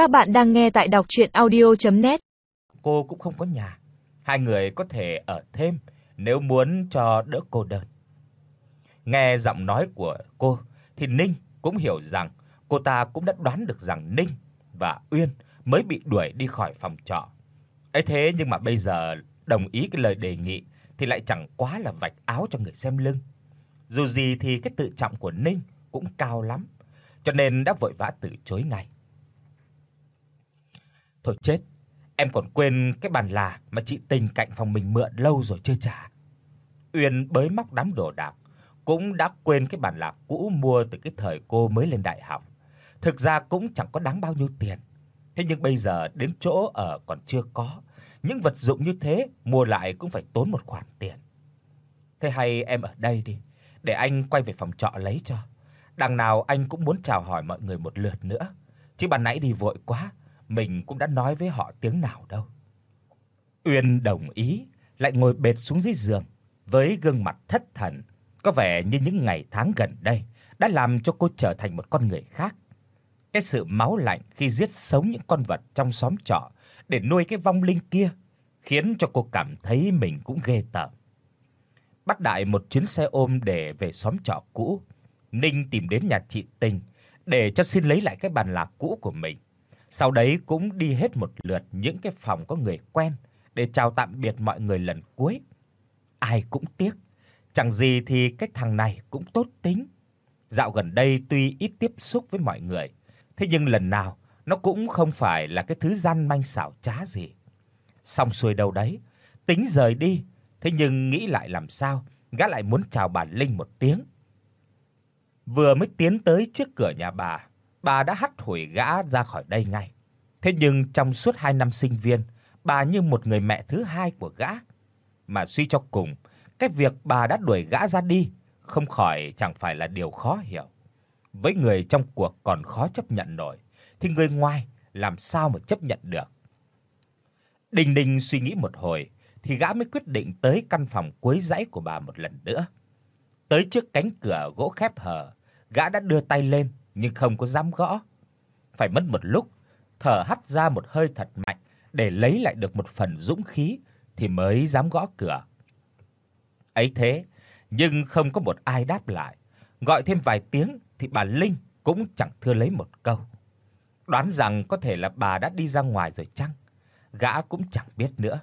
Các bạn đang nghe tại đọc audio net Cô cũng không có nhà, hai người có thể ở thêm nếu muốn cho đỡ cô đơn. Nghe giọng nói của cô thì Ninh cũng hiểu rằng cô ta cũng đã đoán được rằng Ninh và Uyên mới bị đuổi đi khỏi phòng trọ. Ấy thế nhưng mà bây giờ đồng ý cái lời đề nghị thì lại chẳng quá là vạch áo cho người xem lưng. Dù gì thì cái tự trọng của Ninh cũng cao lắm, cho nên đã vội vã từ chối ngay. Thôi chết, em còn quên cái bàn là mà chị Tình cạnh phòng mình mượn lâu rồi chưa trả. Uyên bới móc đám đồ đạc, cũng đã quên cái bàn lạc cũ mua từ cái thời cô mới lên đại học. Thực ra cũng chẳng có đáng bao nhiêu tiền. Thế nhưng bây giờ đến chỗ ở còn chưa có, những vật dụng như thế mua lại cũng phải tốn một khoản tiền. Thế hay em ở đây đi, để anh quay về phòng trọ lấy cho. Đằng nào anh cũng muốn chào hỏi mọi người một lượt nữa, chứ ban nãy đi vội quá, mình cũng đã nói với họ tiếng nào đâu. Uyên đồng ý, lại ngồi bệt xuống dưới giường với gương mặt thất thần, có vẻ như những ngày tháng gần đây đã làm cho cô trở thành một con người khác. Cái sự máu lạnh khi giết sống những con vật trong xóm trọ để nuôi cái vong linh kia khiến cho cô cảm thấy mình cũng ghê tởm. Bắt đại một chuyến xe ôm để về xóm trọ cũ, Ninh tìm đến nhà chị Tình để cho xin lấy lại cái bàn lạc cũ của mình. Sau đấy cũng đi hết một lượt những cái phòng có người quen để chào tạm biệt mọi người lần cuối. Ai cũng tiếc, chẳng gì thì cái thằng này cũng tốt tính. Dạo gần đây tuy ít tiếp xúc với mọi người, thế nhưng lần nào nó cũng không phải là cái thứ gian manh xảo trá gì. Xong xuôi đâu đấy, tính rời đi, thế nhưng nghĩ lại làm sao, gã lại muốn chào bà Linh một tiếng. Vừa mới tiến tới trước cửa nhà bà, bà đã hắt hủi gã ra khỏi đây ngay. Thế nhưng trong suốt 2 năm sinh viên, bà như một người mẹ thứ hai của gã. Mà suy cho cùng, cái việc bà đã đuổi gã ra đi không khỏi chẳng phải là điều khó hiểu. Với người trong cuộc còn khó chấp nhận nổi, thì người ngoài làm sao mà chấp nhận được. Đình Đình suy nghĩ một hồi thì gã mới quyết định tới căn phòng cuối dãy của bà một lần nữa. Tới trước cánh cửa gỗ khép hờ, gã đã đưa tay lên nhưng không có dám gõ. Phải mất một lúc, thở hắt ra một hơi thật mạnh để lấy lại được một phần dũng khí thì mới dám gõ cửa. Ấy thế, nhưng không có một ai đáp lại. Gọi thêm vài tiếng thì bà Linh cũng chẳng thưa lấy một câu. Đoán rằng có thể là bà đã đi ra ngoài rồi chăng? Gã cũng chẳng biết nữa.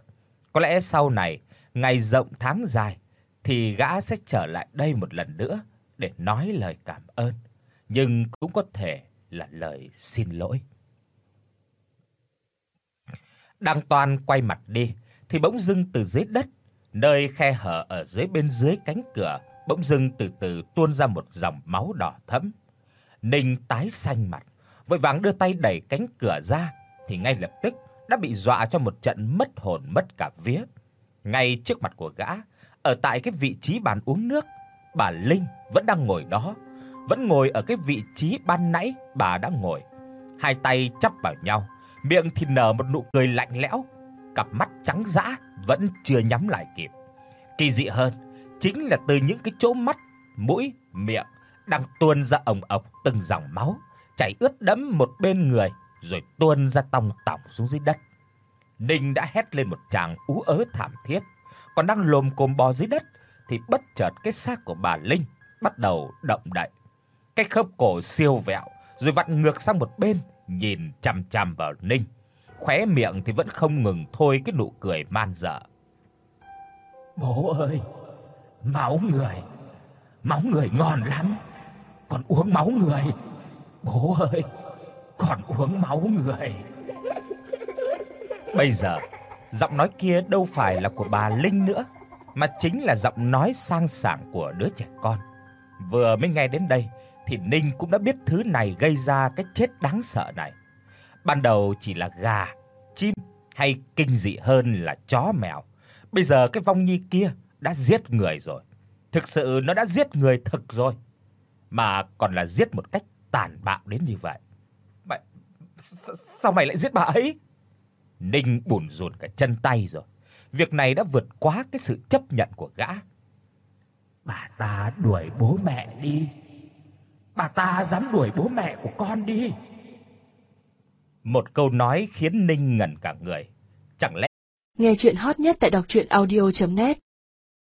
Có lẽ sau này, ngày rộng tháng dài thì gã sẽ trở lại đây một lần nữa để nói lời cảm ơn, nhưng cũng có thể là lời xin lỗi. Đang toàn quay mặt đi thì bỗng dưng từ dưới đất, nơi khe hở ở dưới bên dưới cánh cửa, bỗng dưng từ từ tuôn ra một dòng máu đỏ thẫm. Ninh tái xanh mặt, vội vàng đưa tay đẩy cánh cửa ra thì ngay lập tức đã bị dọa cho một trận mất hồn mất cả vía. Ngay trước mặt của gã, ở tại cái vị trí bàn uống nước, bà Linh vẫn đang ngồi đó, vẫn ngồi ở cái vị trí ban nãy bà đã ngồi. Hai tay chắp vào nhau, miệng thì nở một nụ cười lạnh lẽo, cặp mắt trắng dã vẫn chưa nhắm lại kịp. Kỳ dị hơn chính là từ những cái chỗ mắt, mũi, miệng đang tuôn ra ồng ọc từng dòng máu, chảy ướt đẫm một bên người rồi tuôn ra tòng tỏng xuống dưới đất. Ninh đã hét lên một tràng ú ớ thảm thiết, còn đang lồm cồm bò dưới đất thì bất chợt cái xác của bà Linh bắt đầu động đậy. Cái khớp cổ siêu vẹo rồi vặn ngược sang một bên, nhìn chằm chằm vào Ninh. Khóe miệng thì vẫn không ngừng thôi cái nụ cười man dợ. Bố ơi, máu người, máu người ngon lắm. Còn uống máu người. Bố ơi, còn uống máu người. Bây giờ, giọng nói kia đâu phải là của bà Linh nữa, mà chính là giọng nói sang sảng của đứa trẻ con. Vừa mới nghe đến đây thì Ninh cũng đã biết thứ này gây ra cái chết đáng sợ này. Ban đầu chỉ là gà, chim hay kinh dị hơn là chó mèo. Bây giờ cái vong nhi kia đã giết người rồi. Thực sự nó đã giết người thực rồi, mà còn là giết một cách tàn bạo đến như vậy. Mày sao mày lại giết bà ấy? Ninh bủn rủn cả chân tay rồi. Việc này đã vượt quá cái sự chấp nhận của gã. Bà ta đuổi bố mẹ đi. Bà ta dám đuổi bố mẹ của con đi. Một câu nói khiến Ninh ngẩn cả người. Chẳng lẽ Nghe truyện hot nhất tại doctruyenaudio.net